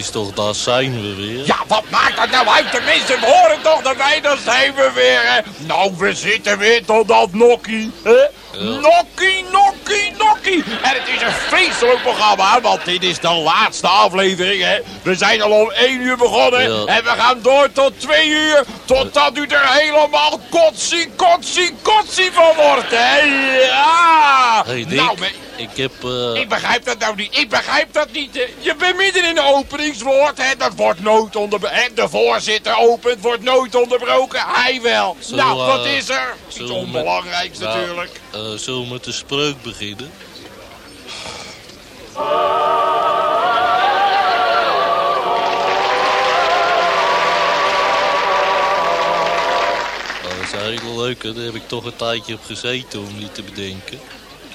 is toch, daar zijn we weer. Ja, wat maakt dat nou uit? De mensen horen toch dat wij, daar zijn we weer, hè? Nou, we zitten weer tot dat nokkie, hè? Nokkie, nokkie, nokkie. En het is een feestelijk programma, want dit is de laatste aflevering, hè? We zijn al om 1 uur begonnen Ja. en we gaan door tot 2 uur, totdat u er helemaal kotsie, kotsie, kotsie van wordt, hè? Ja! Hey nou, ik heb... eh, ik begrijp dat nou niet. Ik begrijp dat niet. hè. Je bent midden in een openingswoord. Hè. Dat wordt nooit onderbroken. De voorzitter opent, wordt nooit onderbroken. Hij wel. Zullen nou, we, wat eh, is er? Iets met- onbelangrijks nou, natuurlijk. eh, zullen we met de spreuk beginnen? Nou, dat is een hele leuke, daar heb ik toch een tijdje op gezeten om die te bedenken.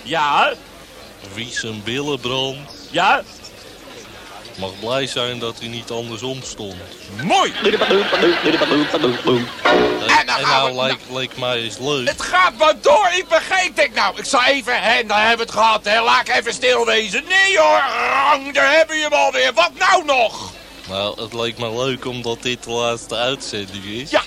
Ja, Wie zijn billen brandt, ja. mag blij zijn dat hij niet andersom stond. Mooi. En, nou we- lijkt, leek mij eens leuk. Het gaat maar door. Ik begrijp het nou. Ik zal even, hè, dan hebben we het gehad. Hè. Laat ik even stil wezen. Nee hoor, rang, daar hebben je hem alweer. Wat nou nog? Nou, het leek me leuk omdat dit de laatste uitzending is. Ja,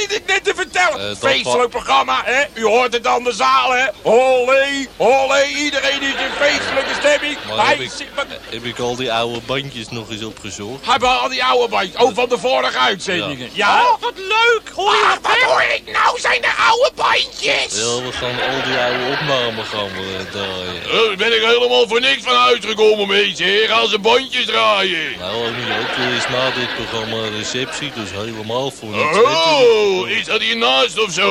zit ik net te vertellen. Eh, Feestelijk wa- programma, hè? U hoort het aan de zaal, hè? Holle, holle, iedereen is in feestelijke stemming. Maar Hij heb ik, zit heb ik al die oude bandjes nog eens opgezocht. Hebben al die oude bandjes, ook van de vorige uitzendingen. Ja? Oh, wat leuk, hoor je Wat hoor ik nou? Zijn er oude bandjes? Ja, we gaan al die oude opnamen gaan we eh, draaien. Oh, daar ben ik helemaal voor niks van uitgekomen, meisje. Gaan ze bandjes draaien? Nou, ook niet ook. Is na dit programma een receptie, dus helemaal voor niks. Oh, is dat hiernaast of zo?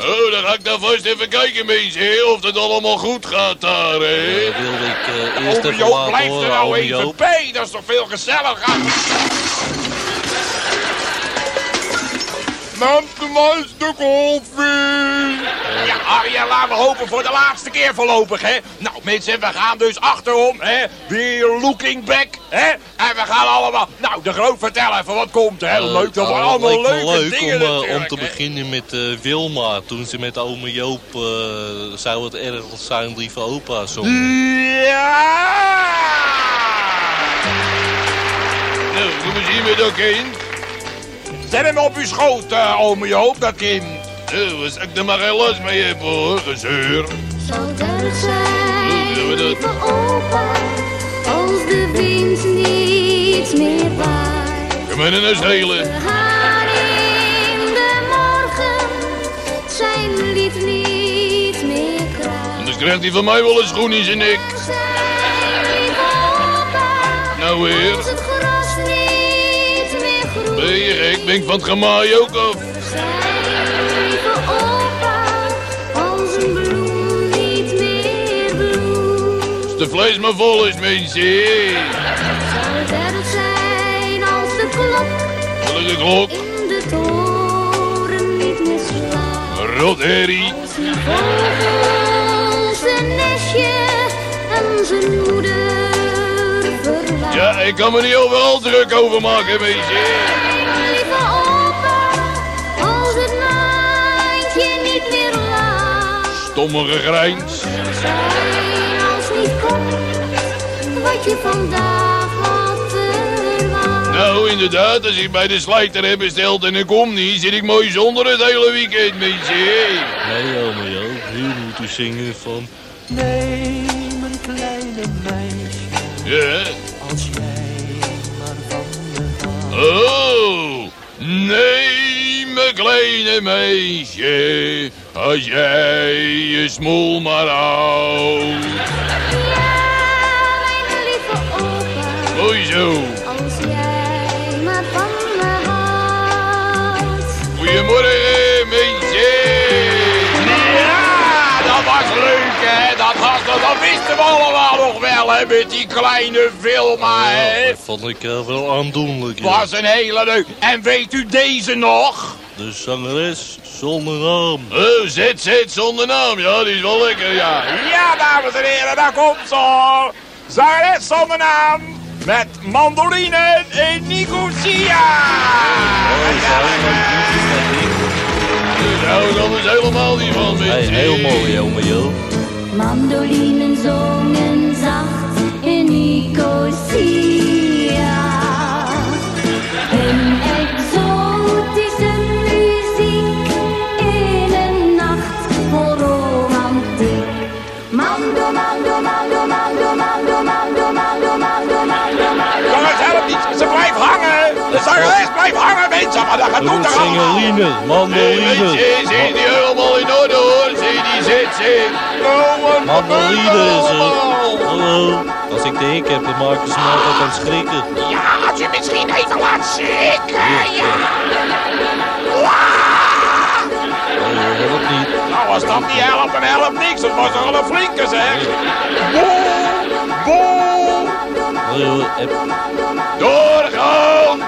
Oh, dan ga ik daar vast even kijken, meisje, of het allemaal goed gaat daar, hè? Eh, wilde ik eh, eerst even laten blijf er nou even bij. Dat is toch veel gezelliger. Neemt de meeste koffie. Ja, Arjen, laten we hopen voor de laatste keer voorlopig, hè. Nou, mensen, we gaan dus achterom, hè. Weer looking back, hè. En we gaan allemaal... Nou, de groot vertel even wat komt, hè. Eh, Leuk, dat het allemaal leuke leuk dingen om, eh, om natuurlijk, te hè. beginnen met eh, Wilma. Toen ze met ome Joop eh, zou het erg zijn, lieve opa, zongen. Ja! Nou, kom eens hier met dat kind. Zet hem op uw schoot, uh, ome Joop, dat kind. Nou, als ik er maar geen last mee heb, hoor, gezeur. Zal er zijn, we dat? lieve opa, als de wind niet meer waait. Kom maar naar schelen. De haar in de morgen zijn lied niet meer krijgt. Anders krijgt hij van mij wel een schoen in zijn nek. Zijn, lieve opa, Nou weer. Ik van het gemaai ook af? Als de vlees maar vol is, mensen. Zou het erg zijn als de klok Welke klok? in de toren niet meer slaat? Een vogel zijn nestje en zijn moeder verlaat. Ja, ik kan me niet overal druk over maken. Lieve laat. Stommige grijns. Zijn als niet komt wat je vandaag had verwacht. Nou, inderdaad, als ik bij de slijter heb besteld en ik kom niet, zit ik mooi zonder het hele weekend, mensen. Nee, ome Joop, hier moet u zingen van... Nee, mijn kleine meisje, Ja. als jij maar van me houdt. Oh, nee, mijn kleine meisje, als jij je smoel maar houdt. Ja, mijn lieve opa, zo. als jij maar van me houdt. Goedemorgen, mensen. Ja, dat was leuk, hè. Dat, was, dat, dat wisten we allemaal nog wel, hè, met die kleine Vilma, hè. dat vond ik eh, wel aandoenlijk. ja. Was een hele leuk. En weet u deze nog? De zangeres zonder naam. Oh, zet, zet zonder naam. Ja, die is wel lekker, ja. Ja, dames en heren, daar komt ze. Zangeres zonder naam. Met mandoline en Nicosia. Oh, zo, dat. Nou, er anders helemaal niet van, Hey, mensen. heel mooi, ome Joop. Mandolinen zongen allemaal. mandoline. mensen, ze is niet helemaal in orde hoor. Ze die zit zit. Wat Mandoline is er. allemaal? Hallo. Als ik de hik heb, dan maken ze me altijd aan het schrikken. Ja, als je misschien even laat schrikken. Ja. Nee, helpt niet. Nou, als dat niet helpt, dan helpt niks. Dat was toch wel een flinke zeg. Boe, boe. Doorgaan.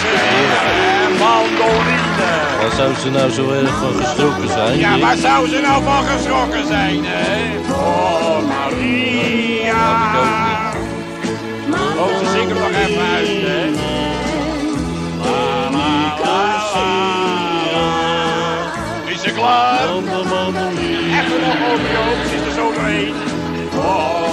Ze. hè, Mandoline. Waar zou ze nou zo erg van geschrokken zijn? Ja, waar zou ze nou van geschrokken zijn, hè? Oh, Maria. Oh, ze zingt hem nog even uit, hè? La, la, la, la. Is ze klaar? Even nog over je hoofd, zit er zo doorheen. Oh,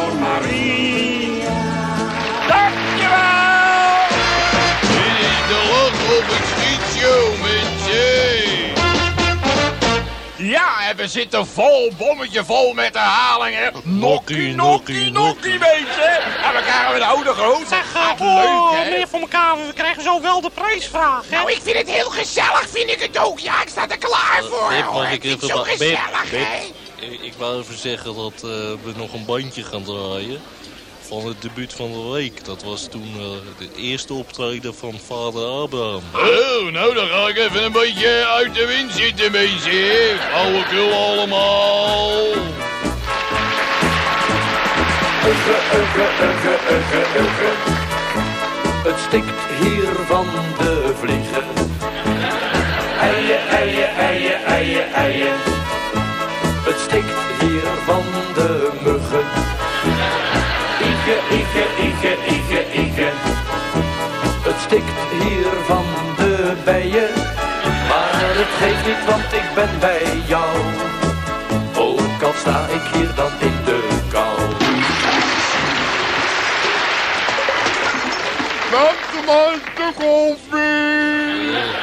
we zitten vol, bommetje vol met herhalingen. Nokkie, nokkie, nokkie, mensen. En we krijgen een oude groot. Zeg, Gaat eh, oh, leuk, hè? meer voor elkaar, we krijgen zo wel de prijsvraag, hè? Nou, ik vind het heel gezellig, vind ik het ook. Ja, ik sta er klaar voor, Beb, hoor. mag Ik vind het zo gezellig, hè? ik- Ik wou even zeggen dat eh, we nog een bandje gaan draaien. Van het debuut van de week. Dat was toen eh het eerste optreden van vader Abraham. Oh, nou dan ga ik even een beetje uit de wind zitten, mensen. Flauwekul allemaal. Ugge, ugge, ugge, ugge, ugge. Het stikt hier van de vliegen. Eien, eien, eien, eien, eien. Het stikt hier van de muggen. Ige, ige, ige, ige, ige. Het stikt hier van de bijen. Maar het geeft niet, want ik ben bij jou. Ook al sta ik hier dan in de kou. De koffie.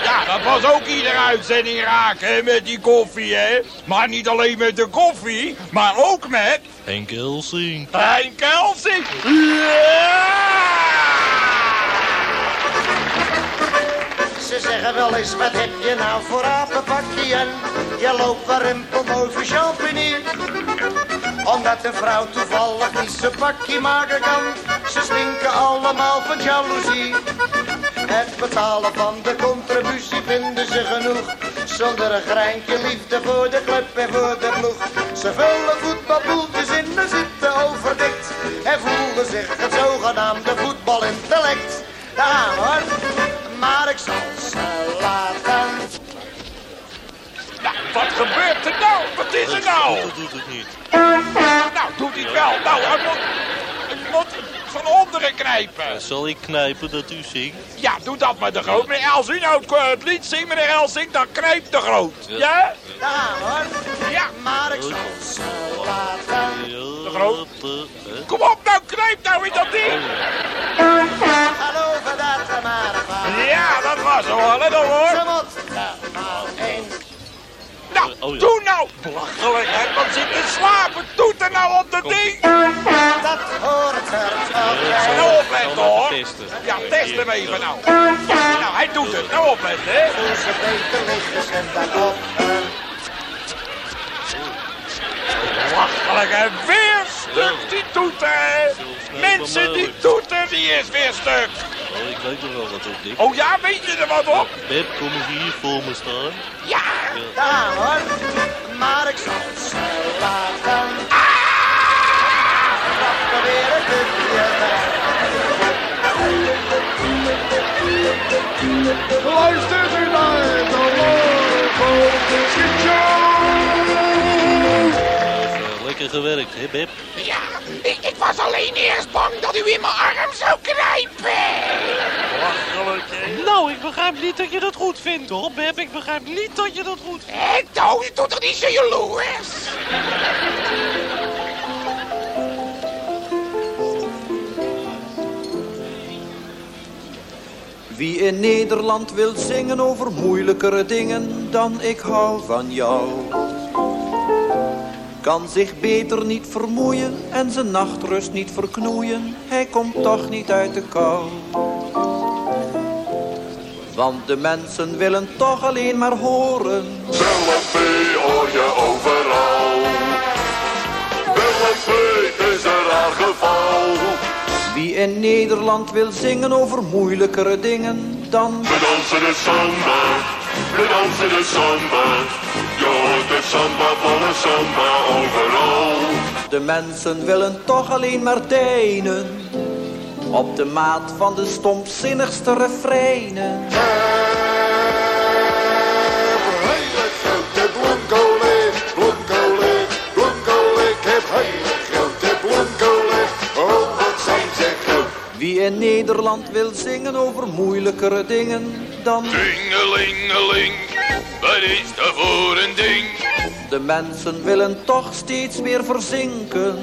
Ja, dat was ook iedere uitzending raak, hè, met die koffie, hè. Maar niet alleen met de koffie, maar ook met Henk Elsing. Hein Kelsing. Ja! Ze zeggen wel eens, wat heb je nou voor apenpakje en je loopt warempeld over champagne. Omdat een vrouw toevallig niet zijn pakje maken kan, ze stinken allemaal van jaloezie. Het betalen van de contributie vinden ze genoeg, zonder een greintje liefde voor de club en voor de ploeg. Ze vullen voetbalboeltjes in en zitten overdekt en voelen zich het zogenaamde voetbalintellect. Daar gaan we hoor, maar ik zal ze laten. Nou, wat gebeurt er nou? Wat is er nou? Dat doet het niet. Nou, doet hij het wel. Nou, hij moet, hij moet van onderen knijpen. Zal ik knijpen dat u zingt? Ja, doe dat maar de groot. Meneer Els, u nou het, eh, lied zingt, meneer Elsing, dan knijpt de groot. Ja. Ja? Hoor, Ja. maar ik zal laten. De groot. Hè? Kom op nou, knijp nou in dat ding. Geloof dat ze maar. Ja, dat was hem hoor. Let op hoor. Nou, Oh, ja. doe nou. Belachelijk, hè. Wat zit te slapen? Doe er nou op dat ding. Dat hoort er bij. Nou opletten hoor. Ja, test hem even nou. Nou, hij doet het. Nou opletten, hè. Op. Belachelijk. Weer stuk die toeter. Mensen, die toeter, die is weer stuk. Oh, ik weet er wel wat op, Dick. Oh ja, weet je er wat op? Beb, kom eens hier voor me staan. Ja. Daar hoor, maar ik zal ze laten. Luistert u naar de Loco lekker gewerkt, hè, Beb? Ja, ik, ik was alleen eerst bang dat u in mijn arm zou knijpen. Nou, Nou, ik begrijp niet dat je dat goed vindt, hoor, Beb. Ik begrijp niet dat je dat goed vindt. Hé, nou, je doet toch niet zo jaloers? Wie in Nederland wil zingen over moeilijkere dingen dan ik hou van jou. Kan zich beter niet vermoeien en zijn nachtrust niet verknoeien. Hij komt toch niet uit de kou. Want de mensen willen toch alleen maar horen. Willem hoor je overal. Willem is een raar geval. Wie in Nederland wil zingen over moeilijkere dingen dan... We dansen de samba, we dansen de samba. Je hoort de samba volle samba overal. De mensen willen toch alleen maar deinen. Op de maat van de stomzinnigste refreinen. Wie in Nederland wil zingen over moeilijkere dingen dan... Dingelingeling, wat is dat voor een ding? De mensen willen toch steeds meer verzinken.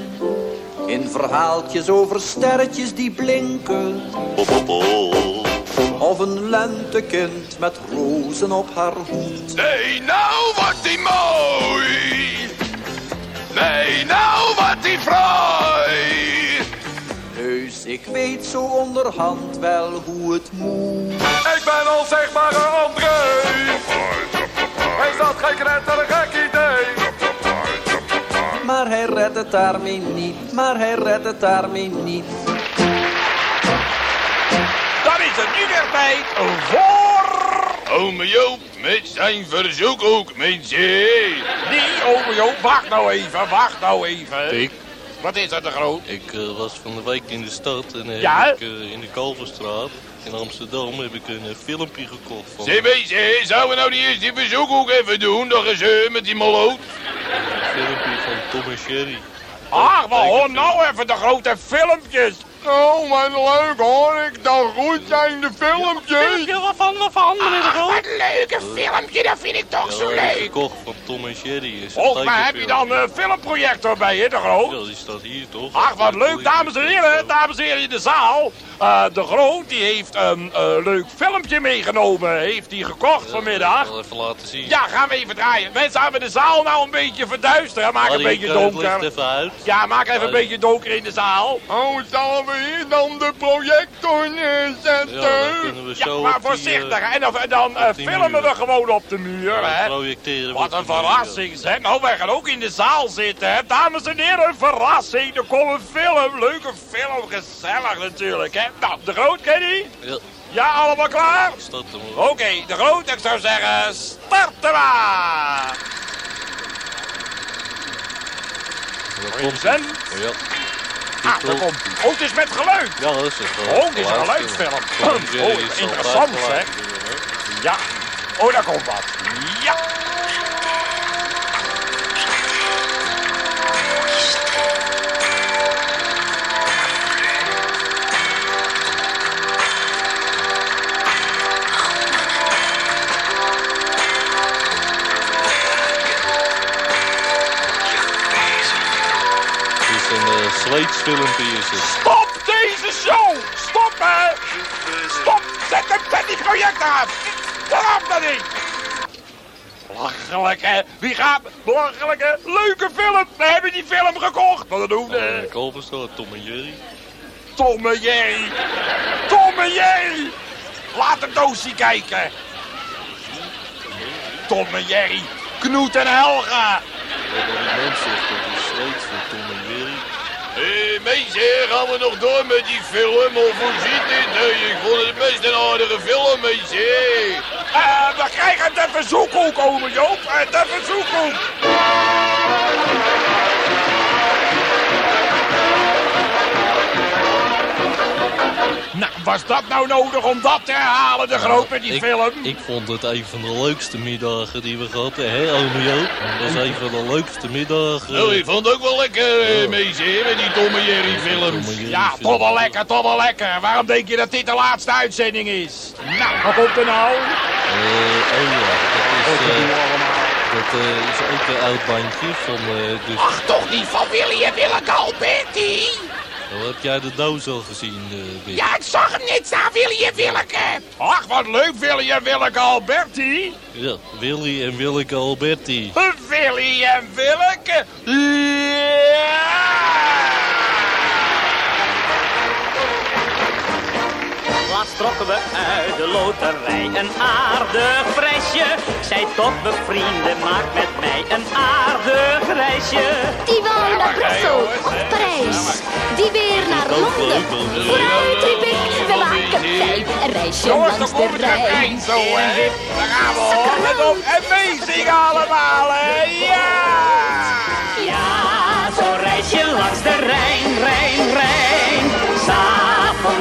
In verhaaltjes over sterretjes die blinken. Of een lentekind met rozen op haar hoed. Nee, nou wordt die mooi. Nee, nou wordt die fraai. Ik weet zo onderhand wel hoe het moet. Ik ben al zeg maar een André. Is dat geen knettergek idee? Maar hij redt het daarmee niet, maar hij redt het daarmee niet. Dan is het nu weer tijd voor... Ome Joop met zijn verzoek ook, mensen. Nee, ome Joop, wacht nou even, wacht nou even. Wat is dat te groot? ik eh, was van de week in de stad en eh, Ja? heb ik, eh, in de Kalverstraat in Amsterdam heb ik een filmpje gekocht van mensen, zouden we nou die eerst die verzoek ook even doen? Dat eh, met die moloot. een filmpje van Tom en Sherry. Ah, maar hoor nou even de grote filmpjes. Oh, wat leuk hoor. Ik dacht goed zijn de filmpjes. Filmpje waarvan, waarvan, meneer de Groot? Wat een leuke filmpje, dat vind ik toch Ja, zo leuk. gekocht van Tom en Sherry. Is Volgens mij heb je dan een filmprojector bij je, de groot. Ja, die staat hier toch? Ach, wat leuk, dames en heren, dames en heren in de zaal. Eh, de Groot, die heeft een eh, leuk filmpje meegenomen. Heeft hij gekocht vanmiddag. Ik zal even laten zien. Ja, gaan we even draaien. Mensen, gaan we de zaal nou een beetje verduisteren? Maak een beetje donker. Ja, maak even een beetje donker in de zaal. Oh, zullen we hier dan de projector neerzetten? Ja, dan kunnen we Ja, zo maar die, voorzichtig. eh, En dan, eh, filmen muur. we gewoon op de muur, ja, hè. projecteren we Wat een verrassing, zeg. Nou, wij gaan ook in de zaal zitten, hè. Dames en heren, een verrassing. Er komt een film. Leuke film. Gezellig natuurlijk, hè. Nou, de Groot, Kenny? Ja, Ja, allemaal klaar? Oké, de Groot, ik zou zeggen, starten maar. Ie. Ja. Ah, daar komt Oh, het is met geluid. Ja, dat is het. Oh, dit is een geluidsfilm. Oh, interessant, zeg. Ja. Oh, daar komt wat. Een uh, Zweedsfilmpje is het. Stop deze show! Stop, hè! Stop! Zet die projector af! Eraf dat ding! Belachelijk, hè? Wie gaat... Belachelijke, leuke film! We hebben die film gekocht! Wat doen we? Uh, Kalverstraat, Tom en Jerry. Tom en Jerry! Tom en Jerry! Laat de doosje kijken! Tom en Jerry! Knoet en Helga! Dat is voor Tom. Mensen, gaan we nog door met die film? Of hoe ziet dit? Hey, ik vond het best een aardige film, mensen. Eh, we krijgen de verzoekhoek, ome Joop! Eh, de verzoekhoek! Was dat nou nodig om dat te herhalen, de grote, die ik, film? Ik vond het een van de leukste middagen die we gehad hebben, hè, ome Joop? Dat was een van de leukste middagen. Oh, ik vond het ook wel lekker, eh, meisje, met die Tom en Jerry films. Tom en Jerry Ja, toch wel lekker, toch wel lekker. Waarom denk je dat dit de laatste uitzending is? Nou, wat komt er nou? Eh, oh ja, dat is, eh, dat is ook een oud bandje van... eh, dus, Ach, toch niet van Willy en Willeke Alberti? Oh, heb jij de doos al gezien, eh Dick? Ja, ik zag hem net staan, Willy en Willeke. Ach, wat leuk, Willy en Willeke Alberti. Ja, Willy en Willeke Alberti. Willy en Willeke. Laatst trokken we uit de loterij een aardig prijsje. Zij tot bevrienden, maak met mij een aardig reisje. Die wou naar Brussel of Parijs. Die weer naar Londen. Vooruit riep ik, we maken fijn een reisje langs de Rijn. zo, hè. Daar gaan we, hoor. Let op. En meezingen allemaal, hè. Ja! Ja, zo'n reisje langs de Rijn, Rijn, Rijn.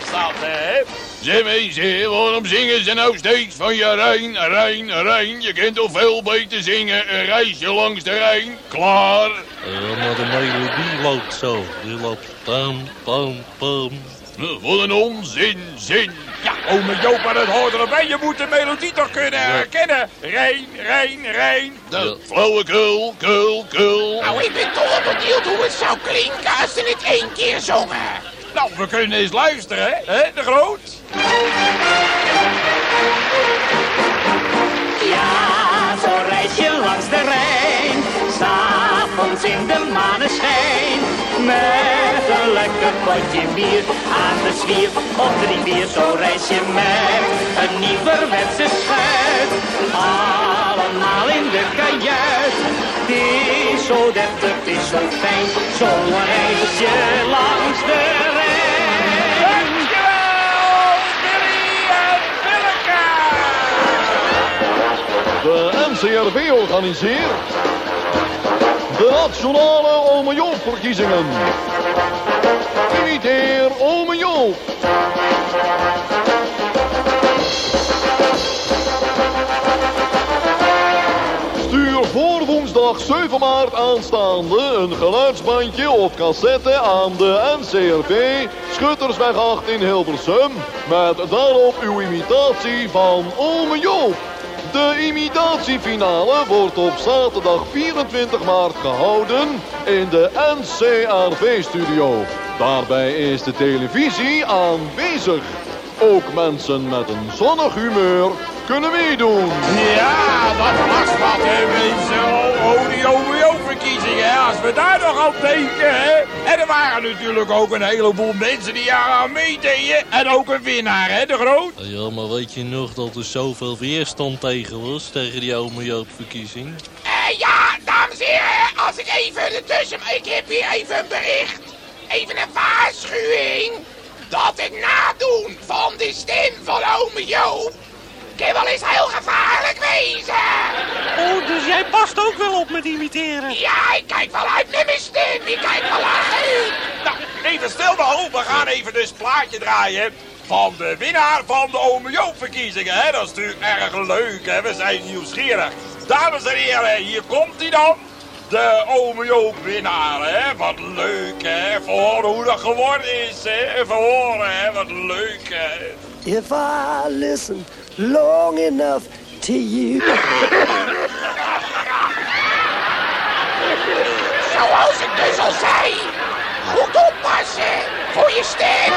Dat, hè. Zeg mensen, waarom zingen ze nou steeds van je Rijn, Rijn, Rijn? Je kunt toch veel beter zingen, een reisje langs de Rijn. Klaar. Ja, maar de melodie loopt zo. Die loopt pam, pam, pam. Wat een onzin, zin. Ja, ome Joop, maar het hoort erbij. Je moet de melodie toch kunnen herkennen. Rijn, Rijn, Rijn. Nou, Ja. flauwekul, kul, kul. Nou, ik ben toch benieuwd hoe het zou klinken als ze het één keer zongen. Nou, we kunnen eens luisteren, hè? hè de Groot? Ja, zo'n reisje langs de Rijn. In de maneschijn. Met een lekker potje bier aan de zwier. Op de rivier, zo'n reisje met een nieuwerwetse schuit. Allemaal in de kajuit. Is zo deftig, het is zo fijn. Zo'n reisje langs de Rijn. Dankjewel. De NCRV organiseert de Nationale Ome Joop verkiezingen. Imiteer Ome Joop. Stuur voor woensdag 7 maart aanstaande een geluidsbandje of cassette aan de NCRV Schuttersweg 8 in Hilversum met daarop uw imitatie van Ome Joop. De imitatiefinale wordt op zaterdag 24 maart gehouden in de NCRV-studio. Daarbij is de televisie aanwezig. Ook mensen met een zonnig humeur kunnen meedoen. Ja, dat was wat, hè, mensen. Oh, oh, die OWO-verkiezingen, hè. Als we daar nog aan denken, hè. En er waren natuurlijk ook een heleboel mensen die aan meededen. En ook een winnaar, hè, de Groot. Ja, maar weet je nog dat er zoveel weerstand tegen was, tegen die ome Joop verkiezing? Eh, ja, dames en heren, als ik even ertussen... Ik heb hier even een bericht. Even een waarschuwing. Dat het nadoen van de stem van ome Joop... wel eens heel gevaarlijk wezen. Oh, dus jij past ook wel op met imiteren. Ja, ik kijk wel uit mijn stem. Ik kijk wel uit. Nou, even stil nou. We gaan even dus het plaatje draaien van de winnaar van de Ome Joop-verkiezingen. Hè? Dat is natuurlijk erg leuk, hè? We zijn nieuwsgierig. Dames en heren, hier komt hij dan. De Ome Joop-winnaar, hè? Wat leuk, hè? Horen hoe dat geworden is, hè? Even horen, hè? Wat leuk, hè? If I listen long enough to you. Zoals ik dus al zei. Goed oppassen voor je stem.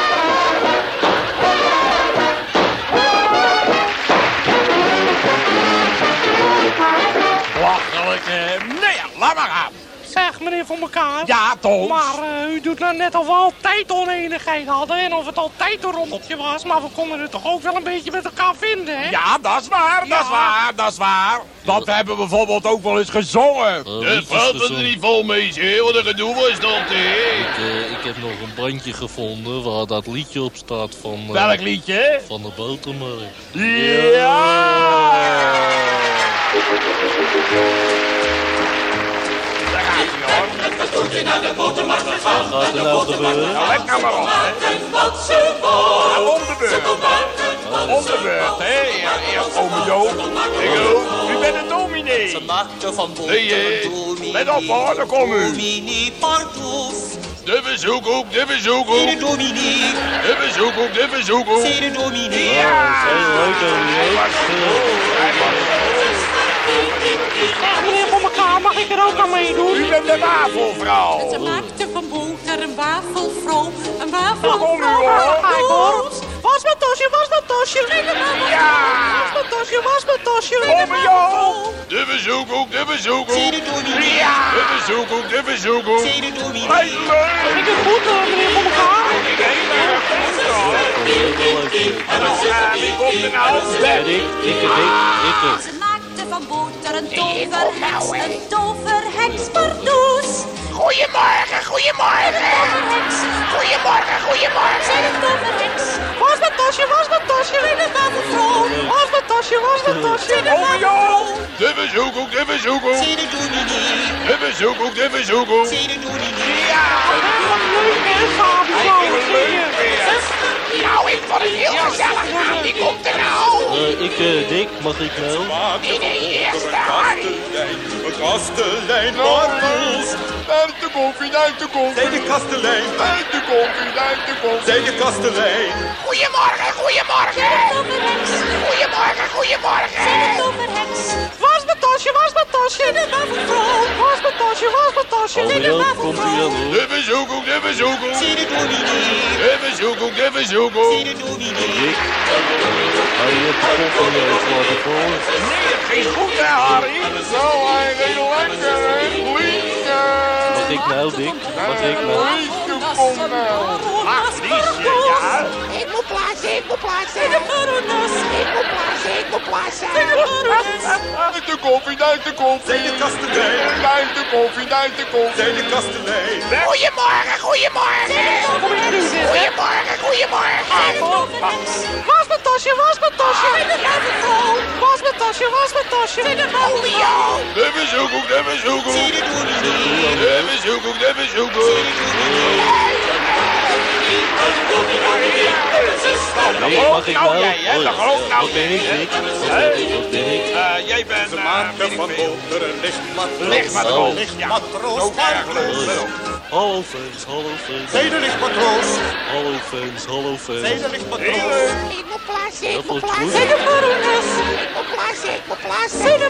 Belachelijk, hè? Nee, ja, laat maar gaan. Zeg, Dag meneer Van elkaar. Ja, Toos. Maar eh, u doet nou net of we altijd oneenigheid hadden en of het altijd een rommeltje was. Maar we konden het toch ook wel een beetje met elkaar vinden, hè? Ja, dat is waar, dat is Ja. waar, dat is waar. Dat hebben we bijvoorbeeld ook wel eens gezongen. De praten er niet vol mee, zeg. Wat een gedoe was dat, hè? Ik, eh, ik heb nog een bandje gevonden waar dat liedje op staat van... eh, Welk liedje? Van de botermarkt. Wat doet je naar de botermarkt Wat gaat er nou? Nou, let nou maar op. Nou, om de beurt. De beurt, ome Joop. Ik. U bent een dominee. Ze maakte van Nee, hè. Let op, hoor. Daar kom u. Dominee. De bezoekhoek, de bezoekhoek. De dominee. De bezoekhoek, de bezoekhoek. De dominee. Mag ik er ook aan meedoen? U bent de wafelvrouw. Ze maakte van boter een wafelvrouw. Een Daar wafelvrouw. kom u hoor. Ik hoor. Was mijn tosje, was mijn tosje. Ja. Was mijn tosje, was mijn tosje. Ome Joop. De bezoekhoek, de bezoekhoek. Ja. De bezoekhoek, de bezoekhoek. Hey, leuk. Ik het goed, eh, meneer Van elkaar. Heel erg goed, hoor. Wie komt er nou? Ik, ik, ik, ik, ik. Ze maakte van boter een toverheks. Een toverheks pardoes. Goedemorgen, goedemorgen. Goedemorgen, goedemorgen. Zij de De bezoekhoek, de bezoekhoek. De bezoekhoek, de bezoekhoek. De. Ja. Wat leuk, weer. Nou, ik vond het heel gezellig. Wie komt er nou? Eh, ik, eh, Dick, mag ik nou? Nee, nee, eerst. Kastelein Martels. Uit de koffie, uit de koffie. Zij de kastelein. Uit de koffie, uit de koffie. Zij de kastelein. Goedemorgen, goedemorgen. Goedemorgen, goedemorgen. Toverheks. Was mijn tosje, was mijn. De wafelvrouw. Was mijn tosje, was mijn komt u wel hoor. De bezoekhoek, de bezoekhoek. Zee de dominee. De bezoekhoek, de bezoekhoek. De dominee. Dick. Hou je hebt de kop van vallen. Nee, ging goed hè, Harry? Zo, hij lekker, hè? Liesje. Mag ik nou, Dick? Mag ik nou? Liesje, kom nou. Ach, Liesje, ja. Ik moet plaatsen, ik moet plaatsen. Ik moet plaatsen, ik moet plaatsen. De koffie, uit de koffie. Zij de kastelein. Uit de koffie, uit de koffie. Zij de kastelein. Goedemorgen, goedemorgen. Goedemorgen, goedemorgen. Was mijn tosje, was mijn tosje. Was mijn tosje, was mijn tosje. Ome Joop. De bezoekhoek, de dominee. De bezoekhoek, de bezoekhoek. Nee, mag ik nou nou? jij, hè? Oh, Dat geloof nou Wat ben ik, jij, hè? Eh, jij bent uh, van boter een lichtmatroos. Lichtmatroos. Lichtmatroos. Hallo fans, hallo fans. Zede lichtmatroos. Hallo fans, hallo fans. Ik moet plaatsen, ik moet. Ik moet plaatsen, ik moet plaatsen. En de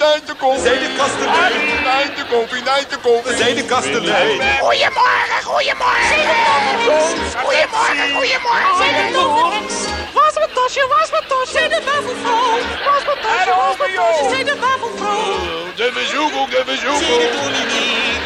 uit de de kastelein. Uit de koffie, uit de koffie. Zij de kastelein. Goedemorgen, goedemorgen. Goedemorgen, goedemorgen. Was mijn tosje, was mijn tosje. De wafelvrouw. Was mijn tosje, was mijn tosje. Zij de wafelvrouw. De de de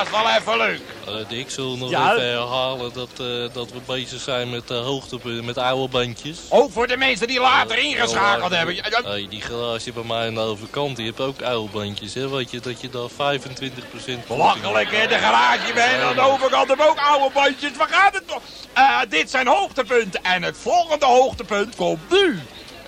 was wel even leuk. Eh, zullen we nog Ja. even herhalen dat, eh, dat we bezig zijn met de hoogtepunten, met oude bandjes? Ook voor de mensen die later ingeschakeld hebben. Hey, die garage bij mij aan de overkant, die heeft ook oude bandjes, hè? Weet je dat je daar 25% Belachelijk, hè, de garage bent. Aan de overkant hebben ook oude bandjes. Waar gaat het nog? Eh, dit zijn hoogtepunten. En het volgende hoogtepunt komt nu.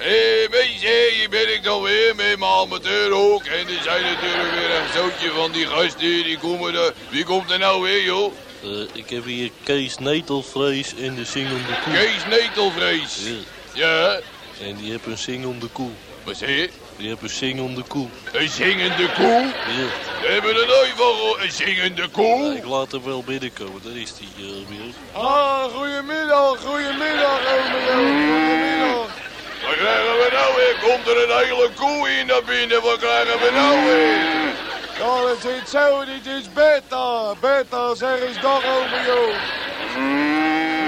Hé, mensen, hier ben ik dan weer met mijn amateur ook. En er zijn natuurlijk weer een zootje van die gasten, die komen er... Wie komt er nou weer, joh? Eh, ik heb hier Kees Netelvrees en de zingende koe. Kees Netelvrees. Ja. Ja, En die heeft een zingende koe. wat zeg je? Je hebt een zingende koe. Een zingende koe? Ja. We hebben er nooit van. Een zingende koe? Ik laat hem wel binnenkomen, daar is die uh, weer. Ah, goedemiddag, goedemiddag, Romeo. Wat krijgen we nou weer? Komt er een hele koe hier naar binnen? Wat krijgen we nou weer? Ja, dat zit zo, dit is Beta. Beta, zeg eens dag, Romeo.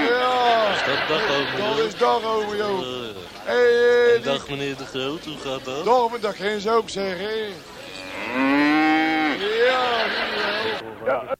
Ja. Is dat dag? Dat is dag, Romeo. Uh, Hey, eh, dag meneer de Groot, hoe gaat dat? Dag, maar dat gaan ze ook zeggen. Ja, ja.